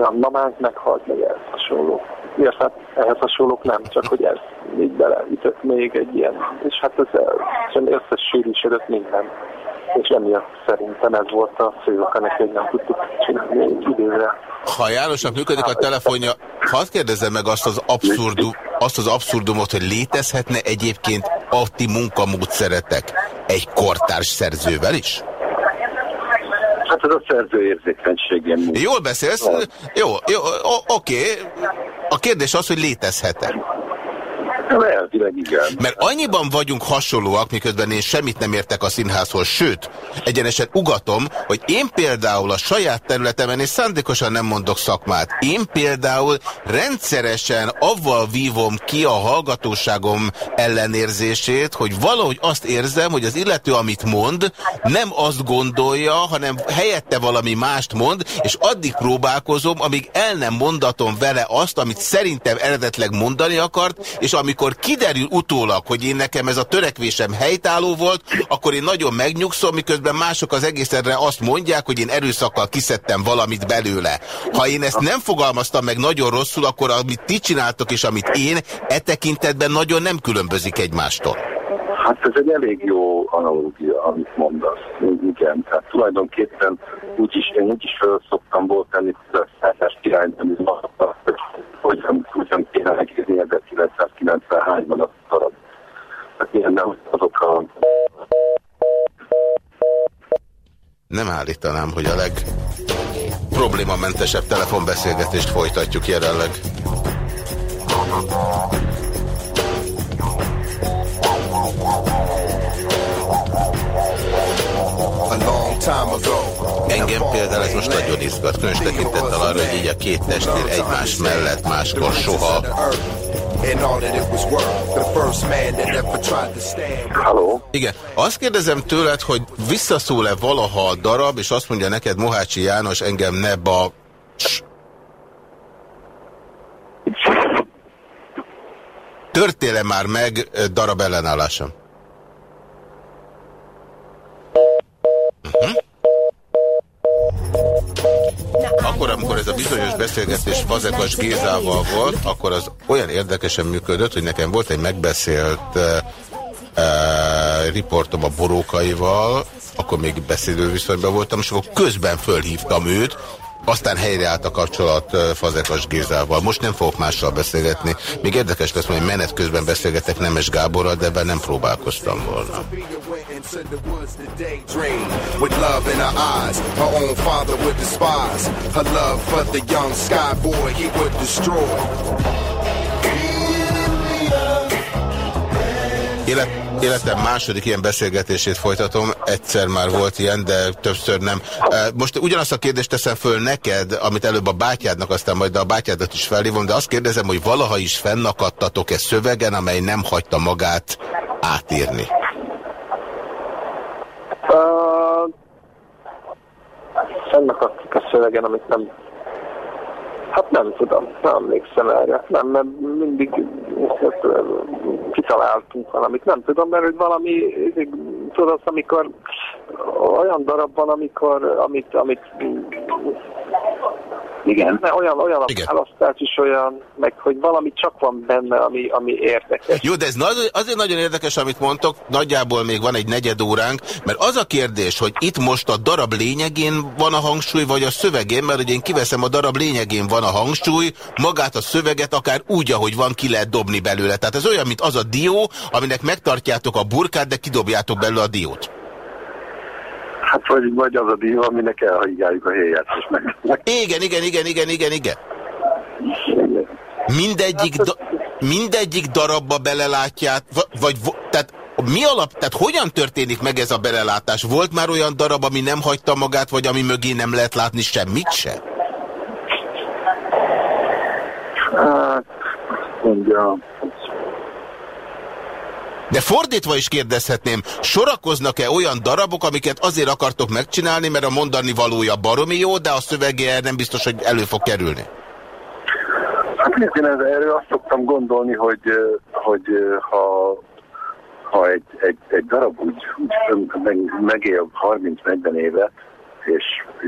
A mamánk meghalt, meg ehhez hasonló. Miért? Hát ehhez hasonlók nem, csak hogy ez így beleütött még egy ilyen, és hát ez sem összesűrűsödött minden. És emiatt szerintem ez volt a fő oka neki, hogy nem tudtuk csinálni egy időre. Ha Jánosnak működik a telefonja, hadd kérdezzem meg azt az, abszurdum, azt az abszurdumot, hogy létezhetne egyébként a ti munkamódszeretek egy kortárs szerzővel is? Ez a szerző érzékenységem. Jól beszélsz? Jó, jó oké. A kérdés az, hogy létezhet-e? Igen. Mert annyiban vagyunk hasonlóak, miközben én semmit nem értek a színházhoz, sőt, egyenesen ugatom, hogy én például a saját területemen, és szándékosan nem mondok szakmát, én például rendszeresen avval vívom ki a hallgatóságom ellenérzését, hogy valahogy azt érzem, hogy az illető, amit mond, nem azt gondolja, hanem helyette valami mást mond, és addig próbálkozom, amíg el nem mondatom vele azt, amit szerintem eredetleg mondani akart, és amikor kiderül utólag, hogy én nekem ez a törekvésem helytálló volt, akkor én nagyon megnyugszom, miközben mások az egészre azt mondják, hogy én erőszakkal kiszedtem valamit belőle. Ha én ezt nem fogalmaztam meg nagyon rosszul, akkor amit ti csináltok és amit én, e tekintetben nagyon nem különbözik egymástól. Hát ez egy elég jó analógia, amit mondasz. Igen, tehát tulajdonképpen úgyis, én úgyis fel szoktam volt tenni a szállás mondta, hogy hogyan, hogyan kéne megírni 1993-ban a darab. Tehát ilyen nem azok a... Nem állítanám, hogy a leg problémamentesebb telefonbeszélgetést folytatjuk jelenleg. Engem például ez most nagyon izgat, különös tekintettel arra, hogy így a két testvér egymás mellett máskor soha. Halló? Igen. Azt kérdezem tőled, hogy visszaszól-e valaha a darab, és azt mondja neked Mohácsi János, engem ne ba... Törtéle már meg darab ellenállásom? Uh-huh. Akkor, amikor ez a bizonyos beszélgetés Fazekas Gézával volt, akkor az olyan érdekesen működött, hogy nekem volt egy megbeszélt uh, uh, riportom a borókaival, akkor még beszélő viszonyban voltam, és akkor közben fölhívtam őt, aztán helyreállt a kapcsolat Fazekas Gézával. Most nem fogok mással beszélgetni. Még érdekes lesz, hogy menet közben beszélgetek Nemes Gáborral, de ebben nem próbálkoztam volna. Élet, életem második ilyen beszélgetését folytatom, egyszer már volt ilyen, de többször nem. Most ugyanazt a kérdést teszem föl neked, amit előbb a bátyádnak, aztán majd a bátyádat is felhívom, de azt kérdezem, hogy valaha is fennakadtatok-e szövegen, amely nem hagyta magát átírni? Uh, Fennakadtuk a szövegen, amit nem... Hát nem tudom, nem emlékszem erre. Nem, mert mindig ö, kitaláltunk valamit. Nem tudom, mert hogy valami, tudod, amikor olyan darab van, amikor, amit, amit igen, mert olyan, olyan a választás is olyan, meg hogy valami csak van benne, ami, ami érdekes. Jó, de ez azért nagyon érdekes, amit mondtok, nagyjából még van egy negyed óránk, mert az a kérdés, hogy itt most a darab lényegén van a hangsúly, vagy a szövegén, mert hogy én kiveszem a darab lényegén van a hangsúly, magát a szöveget akár úgy, ahogy van, ki lehet dobni belőle. Tehát ez olyan, mint az a dió, aminek megtartjátok a burkát, de kidobjátok belőle a diót. Hát vagy, vagy az a díj, aminek elhagyjáljuk a meg Igen, igen, igen, igen, igen, igen. Mindegyik, da mindegyik darabba belelátját, vagy, tehát mi alap, tehát hogyan történik meg ez a belelátás? Volt már olyan darab, ami nem hagyta magát, vagy ami mögé nem lehet látni semmit se? hát, mondja, De fordítva is kérdezhetném, sorakoznak-e olyan darabok, amiket azért akartok megcsinálni, mert a mondani valója baromi jó, de a szövege nem biztos, hogy elő fog kerülni? Hát én erről azt szoktam gondolni, hogy, hogy ha, ha egy, egy, egy darab úgy, úgy meg, megél 30-40 évet, és,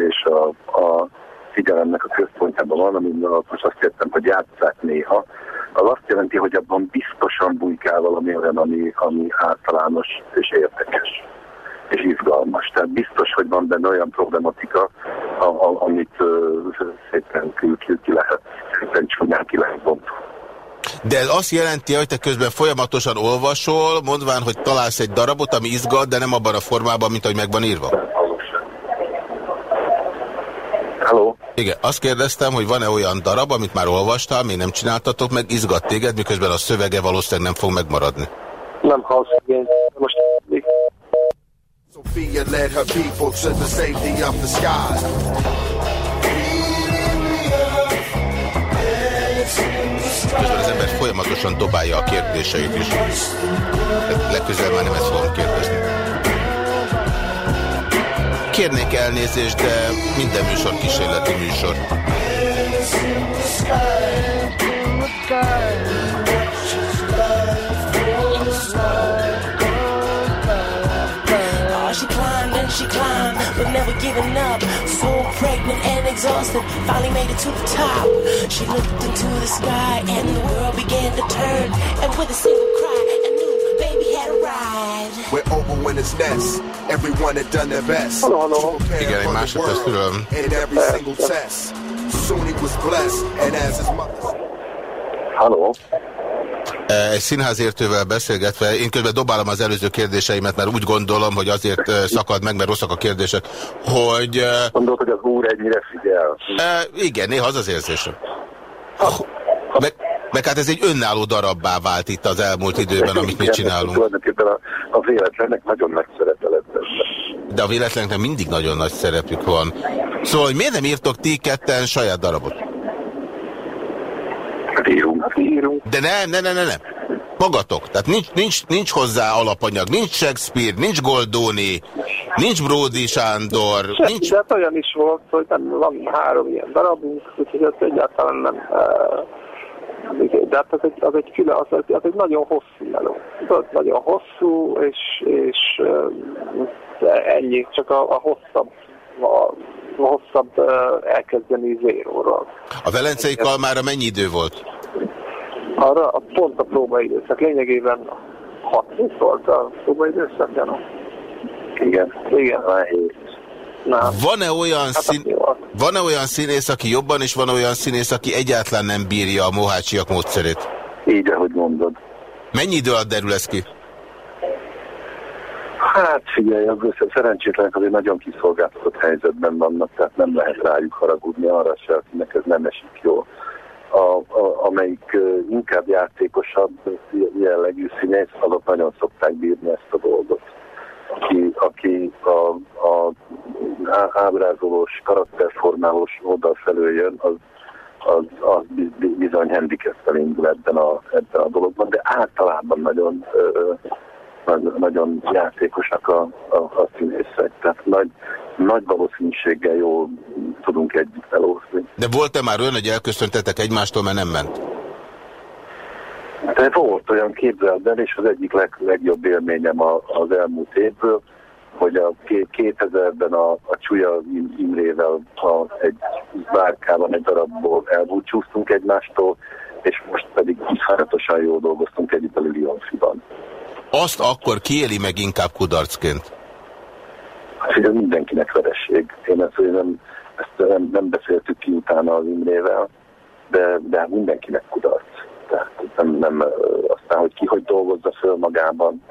és a, a figyelemnek a központjában van, amin azt értem, hogy játsszák néha, az azt jelenti, hogy abban biztosan bujkál valami olyan, ami, ami általános és érdekes és izgalmas. Tehát biztos, hogy van benne olyan problematika, a, a, amit ö, szépen ki, ki, ki lehet, szépen csúnyán ki lehet bontani. De ez azt jelenti, hogy te közben folyamatosan olvasol, mondván, hogy találsz egy darabot, ami izgat, de nem abban a formában, mint ahogy meg van írva? Hello? Igen, azt kérdeztem, hogy van-e olyan darab, amit már olvastál, még nem csináltatok meg, izgat téged, miközben a szövege valószínűleg nem fog megmaradni. Nem hauszigény. Most Sophia led her people to the safety of the skies. Közben az ember folyamatosan dobálja a kérdéseit is. Legközelebb már nem ezt fogom kérdezni. Kérnék elnézést, de minden műsor kísérleti műsor. Ah, she climbed and she climbed, but never giving up. So pregnant and exhausted, finally made it to the top. She looked into the sky and the world began to turn. And with a single We're over when it's nest. Everyone had done their best. Hello, hello. Igen, egy másodperc türelem. in every single test. Soon he was blessed, and as his mother. Halló? Eh, Egy színházértővel beszélgetve, én közben dobálom az előző kérdéseimet, mert úgy gondolom, hogy azért eh, szakad meg, mert rosszak a kérdések, hogy... eh, Gondolod, hogy az úr ennyire figyel? Igen, néha az az érzésem. Meg, meg hát ez egy önálló darabbá vált itt az elmúlt időben, amit mi csinálunk. Tulajdonképpen a, véletlennek nagyon nagy szerepe lett. De a véletleneknek mindig nagyon nagy szerepük van. Szóval, hogy miért nem írtok ti ketten saját darabot? Írunk. írunk. De nem, nem, nem, nem, nem. Magatok. Tehát nincs, nincs, nincs hozzá alapanyag, nincs Shakespeare, nincs Goldoni, nincs Bródi Sándor, Nincs. nincs... De hát olyan is volt, hogy nem, van három ilyen darabunk, úgyhogy ez egyáltalán nem... Uh, de hát az egy, az egy füle, az, az egy nagyon hosszú meló. Az nagyon hosszú, és, és ennyi, csak a, a hosszabb, a, a hosszabb elkezdeni zéróról. A Velencei Kalmára mennyi idő volt? Arra a pont a próbaidőszak, lényegében 6 volt a próbaidőszak, gyanú. Igen. Igen. Van-e olyan, Hát, szín... volt. van-e olyan színész, aki jobban, és van olyan színész, aki egyáltalán nem bírja a mohácsiak módszerét? Így, ahogy mondod. Mennyi idő alatt derül ez ki? Hát figyelj, az össze- szerencsétlenek azért nagyon kiszolgáltatott helyzetben vannak, tehát nem lehet rájuk haragudni arra se, akinek ez nem esik jól. A, a, amelyik inkább játékosabb jellegű színész, azok nagyon szokták bírni ezt a dolgot. Aki, aki a, a ábrázolós, karakterformálós oldal felől jön, az, az, az bi- bi- bizony handicap indul ebben a, ebben a dologban, de általában nagyon ö, nagy- nagyon játékosak a, a, a színészek. Tehát nagy, nagy valószínűséggel jól tudunk együtt elózni. De volt-e már olyan, hogy elköszöntetek egymástól, mert nem ment? De volt olyan képzeld el, és az egyik leg, legjobb élményem a, az elmúlt évből, hogy a ké- 2000-ben a, a Csúlya Im- Imrével a, egy bárkában egy darabból elbúcsúztunk egymástól, és most pedig iszonyatosan jól dolgoztunk együtt a Lilionfiban. Azt akkor kiéli meg inkább kudarcként. Hát ugye mindenkinek veresség. Én ezt, hogy nem, ezt nem, nem beszéltük ki utána az Imrével, de, de mindenkinek kudarc. Tehát nem, nem, aztán, hogy ki hogy dolgozza föl magában,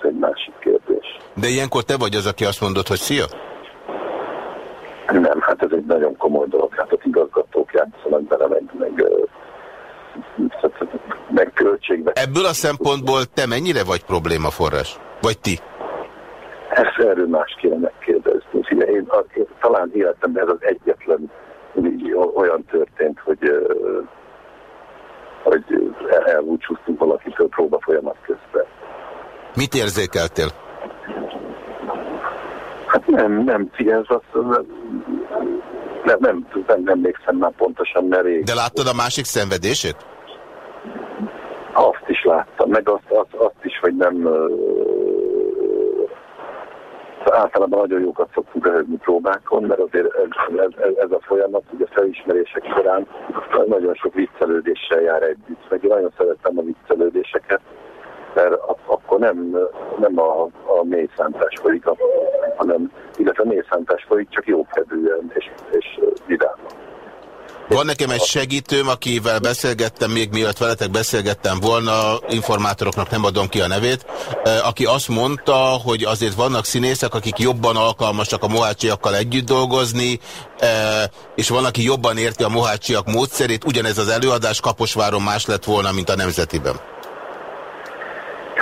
ez egy másik kérdés. De ilyenkor te vagy az, aki azt mondod, hogy szia? Nem, hát ez egy nagyon komoly dolog. Hát az igazgatók játszanak bele, meg, meg, meg költségbe. Ebből a szempontból te mennyire vagy problémaforrás? Vagy ti? Ezt erről más kéne megkérdezni. Ugye én, a- én, talán életemben ez az egyetlen olyan történt, hogy, hogy el- elbúcsúztunk valakitől próba folyamat közben. Mit érzékeltél? Hát nem, nem, ez az, nem, nem, nem, nem emlékszem már pontosan, mert rég. De láttad a másik szenvedését? Azt is láttam, meg azt, azt, azt is, hogy nem... általában nagyon jókat szoktunk röhögni próbákon, mert azért ez, ez, ez, a folyamat, ugye felismerések során nagyon sok viccelődéssel jár együtt. Meg én nagyon szeretem a viccelődéseket, mert ak- akkor nem, nem a, a mély szántás folyik, a- hanem, illetve a mély szántás folyik, csak jókedvűen és, és vidáman. Van nekem egy segítőm, akivel beszélgettem, még mielőtt veletek beszélgettem volna, informátoroknak nem adom ki a nevét, aki azt mondta, hogy azért vannak színészek, akik jobban alkalmasak a mohácsiakkal együtt dolgozni, és van, aki jobban érti a mohácsiak módszerét, ugyanez az előadás Kaposváron más lett volna, mint a Nemzetiben.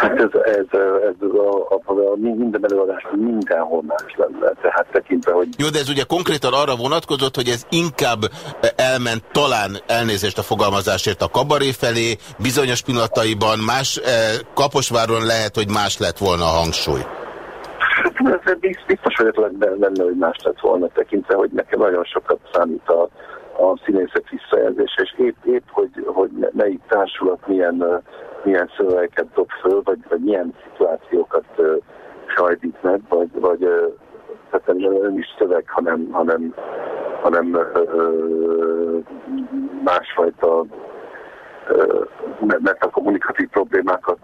Hát ez, ez, ez a, a, a, minden előadás mindenhol más lenne, tehát tekintve, hogy Jó, de ez ugye konkrétan arra vonatkozott, hogy ez inkább eh, elment talán elnézést a fogalmazásért a kabaré felé, bizonyos pillanataiban más, eh, Kaposváron lehet, hogy más lett volna a hangsúly. Hát biztos vagyok benne, hogy más lett volna tekintve, hogy nekem nagyon sokat számít a, a színészek visszajelzése, és épp, épp hogy, hogy melyik társulat milyen, milyen szövegeket dob föl, vagy, vagy milyen szituációkat sajdít meg, vagy, vagy tehát nem is szöveg, hanem, hanem, hanem másfajta ö, me- metakommunikatív problémákat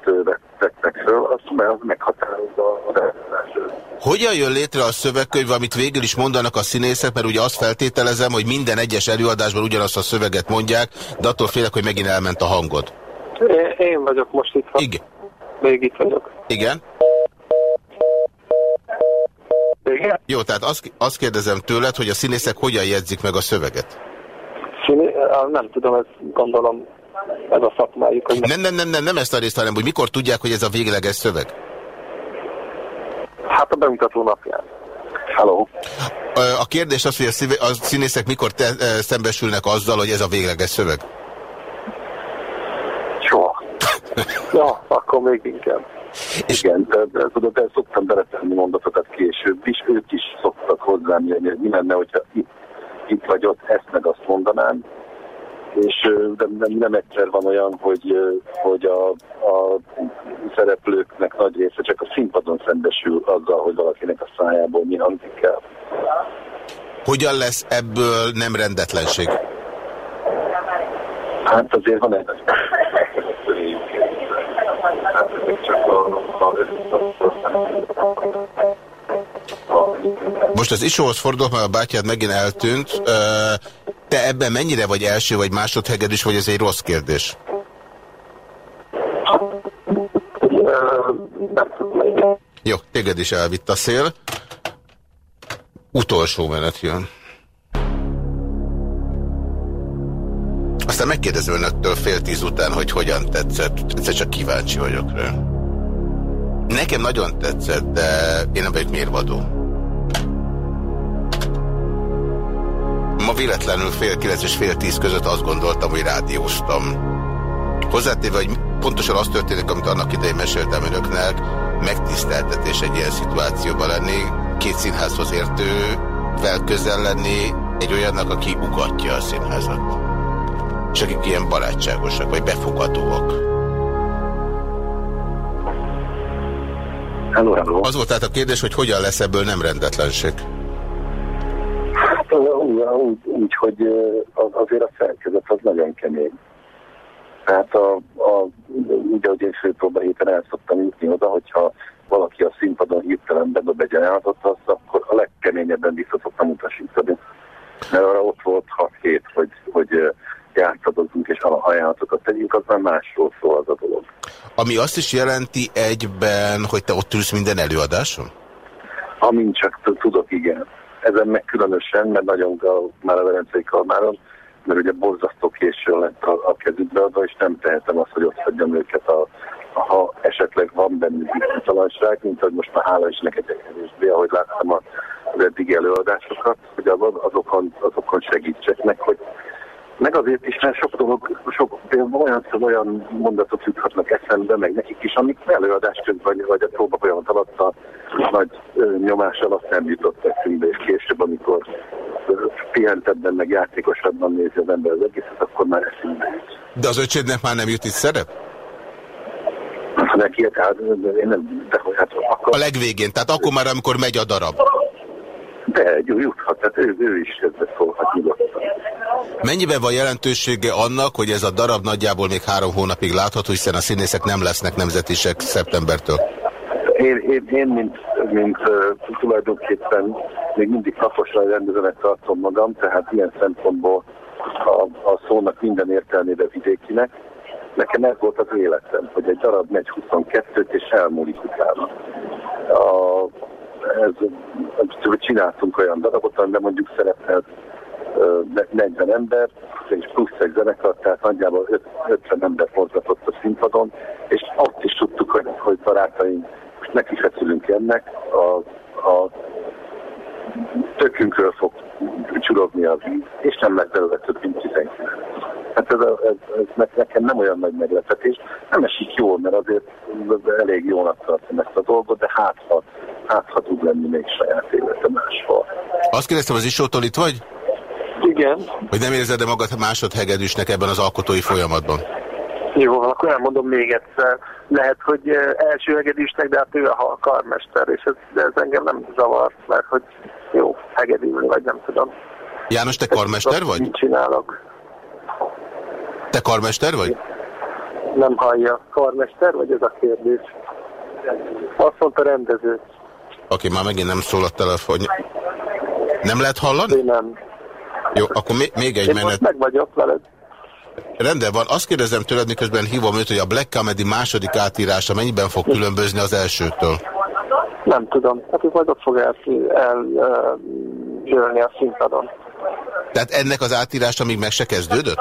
vettek föl, az, az meghatározza a realizást. Hogyan jön létre a szövegkönyv, amit végül is mondanak a színészek, mert ugye azt feltételezem, hogy minden egyes előadásban ugyanazt a szöveget mondják, de attól félek, hogy megint elment a hangod. Én, én vagyok most itt. Ha Igen. Még itt vagyok. Igen? Igen? Jó, tehát azt, azt kérdezem tőled, hogy a színészek hogyan jegyzik meg a szöveget. Nem tudom, ez gondolom ez a szakmájuk. Hogy Nem, nem, nem, nem, nem ezt a részt, hanem hogy mikor tudják, hogy ez a végleges szöveg. Hát a bemutató napján. Hello. A kérdés az, hogy a, a színészek mikor te, szembesülnek azzal, hogy ez a végleges szöveg. Soha. Ja, akkor még inkább. Igen, de, de tudod, el szoktam beletenni mondatokat később is, ők is szoktak hozzám jönni, hogy mi lenne, hogyha itt, itt vagy ott, ezt meg azt mondanám. És de nem, nem egyszer van olyan, hogy, hogy a, a szereplőknek nagy része csak a színpadon szembesül azzal, hogy valakinek a szájából mi hangzik el. Hogyan lesz ebből nem rendetlenség? Hát azért van egy Hát ez csak a, a, Most az Isóhoz fordulok, mert a bátyád megint eltűnt. Te ebben mennyire vagy első vagy másodhegedűs, vagy ez egy rossz kérdés? Jó, téged is elvitt a szél. Utolsó menet jön. Aztán megkérdező önöktől fél tíz után, hogy hogyan tetszett. Egyszer csak kíváncsi vagyok rá. Nekem nagyon tetszett, de én nem vagyok mérvadó. Véletlenül fél kilenc és fél tíz között azt gondoltam, hogy rádióztam. Hozzátéve, hogy pontosan az történik, amit annak idején meséltem önöknek, megtiszteltetés egy ilyen szituációban lenni, két színházhoz értővel közel lenni, egy olyannak, aki ugatja a színházat. És akik ilyen barátságosak, vagy befogadóak. Hello, hello. Az volt tehát a kérdés, hogy hogyan lesz ebből nem rendetlenség. Hát úgy, úgy, hogy az- azért a szerkezet az nagyon kemény. Tehát a, a, úgy, ahogy én főpróba héten el szoktam jutni oda, hogyha valaki a színpadon hirtelen bedob egy ajánlatot, az akkor a legkeményebben vissza szoktam utasítani. Mert arra ott volt 6 hét, hogy, hogy ö, játszadozzunk és ajánlatokat tegyünk, az már másról szól az a dolog. Ami azt is jelenti egyben, hogy te ott ülsz minden előadáson? Amint csak tudok, igen. Ezen meg különösen, mert nagyon a, már a Velencei Kalmáron, mert ugye borzasztó későn lett a, a kezükbe adva, és nem tehetem azt, hogy ott hagyjam őket, a, a, ha esetleg van bennük bizonytalanság, mint hogy most már hála is neked kevésbé, ahogy láttam az eddigi előadásokat, hogy az- azokon, azokon segítsek meg, hogy meg azért is, mert sok dolog, sok olyan, olyan mondatok juthatnak eszembe, meg nekik is, amik előadás közben, vagy, vagy a próba folyamat alatt a nagy nyomás alatt nem jutott eszünkbe, és később, amikor pihentebben, meg játékosabban nézi az ember az egészet, akkor már eszünkbe jut. De az öcsédnek már nem jut itt szerep? Neki, hát én nem, de hát akkor... A legvégén, tehát akkor már, amikor megy a darab. De juthat, tehát ő, ő is közbe szólhat nyugodtan. Mennyiben van jelentősége annak, hogy ez a darab nagyjából még három hónapig látható, hiszen a színészek nem lesznek nemzetisek szeptembertől? Én, én, én mint, mint uh, tulajdonképpen még mindig naposra rendezőnek tartom magam, tehát ilyen szempontból a, a szónak minden értelmébe vidékinek. Nekem ez volt az életem, hogy egy darab megy 22-t és elmúlik utána. A, ez, hogy csináltunk olyan darabot, amiben mondjuk szerepelt ö, 40 ember, és plusz egy zenekar, tehát nagyjából öt- 50 ember forgatott a színpadon, és azt is tudtuk, hogy, hogy barátaink, most neki feszülünk ennek, a, a tökünkről fog csurogni a víz, és nem lesz belőle több mint 19. Hát ez, ez, ez ne- nekem nem olyan nagy meglepetés. Nem esik jól, mert azért elég jónak tartom ezt a dolgot, de hát ha, hát, ha tud lenni még saját élete máshol. Azt kérdeztem az Isótól, itt vagy? Igen. Hogy nem érzed-e magad másodhegedűsnek ebben az alkotói folyamatban? Jó, akkor elmondom még egyszer. Lehet, hogy eh, első hegedűsnek, de hát ő a karmester, és ez, de ez engem nem zavar, mert hogy jó, hegedűzni, vagy nem tudom. János, te karmester vagy? Mit csinálok? Te karmester vagy? Nem hallja. Karmester, vagy ez a kérdés? Azt mondta rendező. Oké, már megint nem szól a telefon. Nem lehet hallani? Én nem. Jó, akkor még, egy Én menet. most meg vagyok veled. Rendben van. Azt kérdezem tőled, miközben hívom őt, hogy a Black Comedy második átírása mennyiben fog különbözni az elsőtől? Nem tudom. Hát ez majd ott fog el, el dőlni a színpadon. Tehát ennek az átírása még meg se kezdődött?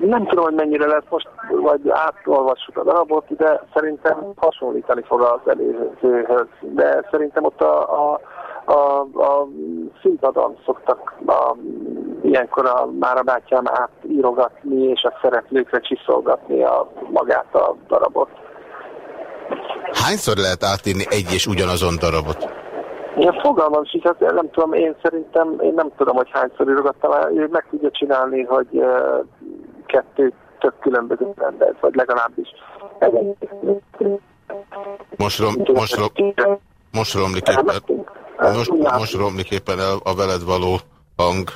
Nem tudom, hogy mennyire lesz most, vagy átolvassuk a darabot, de szerintem hasonlítani fog az előzőhöz. De szerintem ott a, a, a, a színpadon szoktak a, ilyenkor a, már a bátyám átírogatni, és a szereplőkre csiszolgatni a, magát a darabot. Hányszor lehet átírni egy és ugyanazon darabot? Ilyen fogalmam sincs, hát nem tudom, én szerintem, én nem tudom, hogy hányszor írogattam, ő meg tudja csinálni, hogy uh, kettő tök különböző rendez, vagy legalábbis. Most, rom, most, rom, most romlik éppen, most, most romlik éppen el a veled való hang.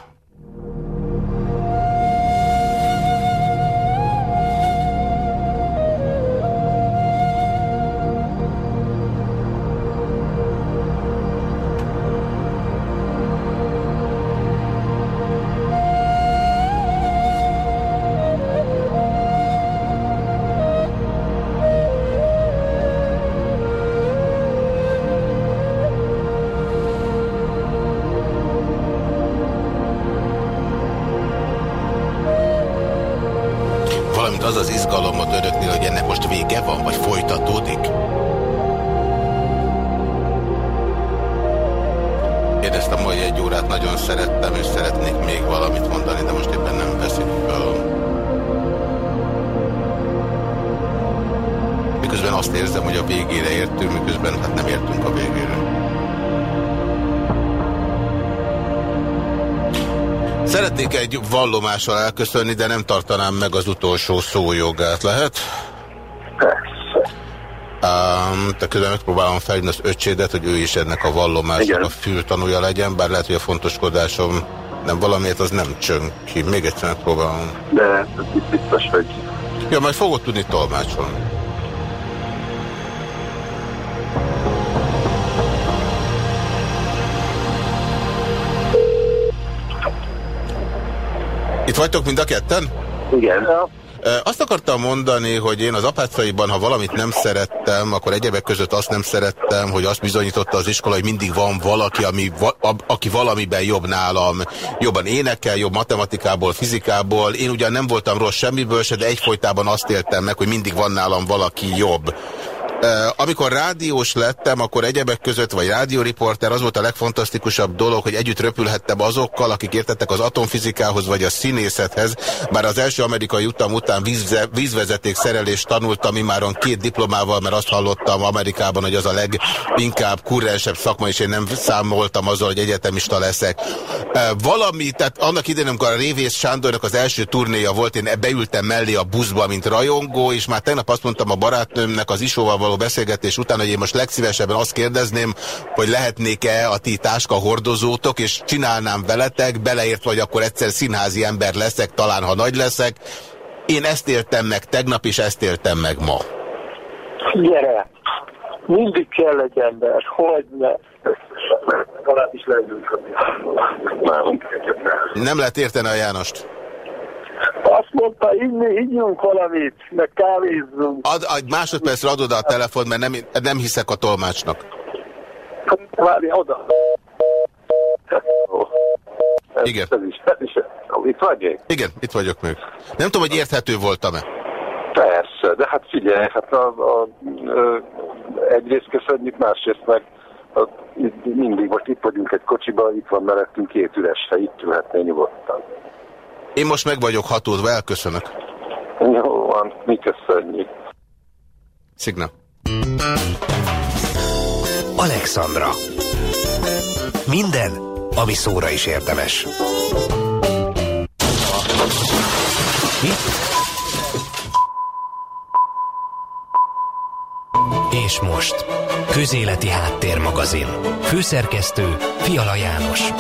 Szeretnék egy vallomással elköszönni, de nem tartanám meg az utolsó szójogát, lehet? Um, te közben megpróbálom felhívni az öcsédet, hogy ő is ennek a vallomásnak Igen. a fültanúja legyen, bár lehet, hogy a fontoskodásom nem valamiért, az nem csöng ki. Még egyszer megpróbálom. De biztos, hogy Ja, majd fogod tudni tolmácsolni. Itt vagytok mind a ketten? Igen. Azt akartam mondani, hogy én az apácaiban, ha valamit nem szerettem, akkor egyebek között azt nem szerettem, hogy azt bizonyította az iskola, hogy mindig van valaki, ami, va, a, aki valamiben jobb nálam. Jobban énekel, jobb matematikából, fizikából. Én ugyan nem voltam rossz semmiből se, de egyfolytában azt éltem meg, hogy mindig van nálam valaki jobb. Amikor rádiós lettem, akkor egyebek között, vagy rádióriporter, az volt a legfantasztikusabb dolog, hogy együtt röpülhettem azokkal, akik értettek az atomfizikához, vagy a színészethez, bár az első amerikai utam után vízve, vízvezeték szerelést tanultam immáron két diplomával, mert azt hallottam Amerikában, hogy az a leginkább kurrensebb szakma, és én nem számoltam azzal, hogy egyetemista leszek. Valami, tehát annak idején, amikor a Révész Sándornak az első turnéja volt, én beültem mellé a buszba, mint rajongó, és már tegnap azt mondtam a barátnőmnek az isóval való beszélgetés után, hogy én most legszívesebben azt kérdezném, hogy lehetnék-e a ti táska hordozótok, és csinálnám veletek, beleért vagy akkor egyszer színházi ember leszek, talán ha nagy leszek. Én ezt éltem meg tegnap, és ezt éltem meg ma. Gyere! Mindig kell egy ember, hogy ne. Talán is. Nálunk. Nem lehet érteni a Jánost. Azt mondta, inni, higgyünk valamit, meg kávézzunk. Ad, egy másodpercre adod a telefon, mert nem, nem hiszek a tolmácsnak. Várj, oda. Igen. Ez is, ez is. Itt vagy én? Igen, itt vagyok még. Nem tudom, hogy érthető voltam-e. Persze, de hát figyelj, hát a, a, a, egyrészt köszönjük, másrészt meg a, mindig most itt vagyunk egy kocsiba, itt van mellettünk két üres hely, itt ülhetnél nyugodtan. Én most meg vagyok hatódva, elköszönök. Jó van, mi köszönjük. Szignál. Alexandra. Minden, ami szóra is érdemes. És most, Közéleti Háttérmagazin. Főszerkesztő Fiala János.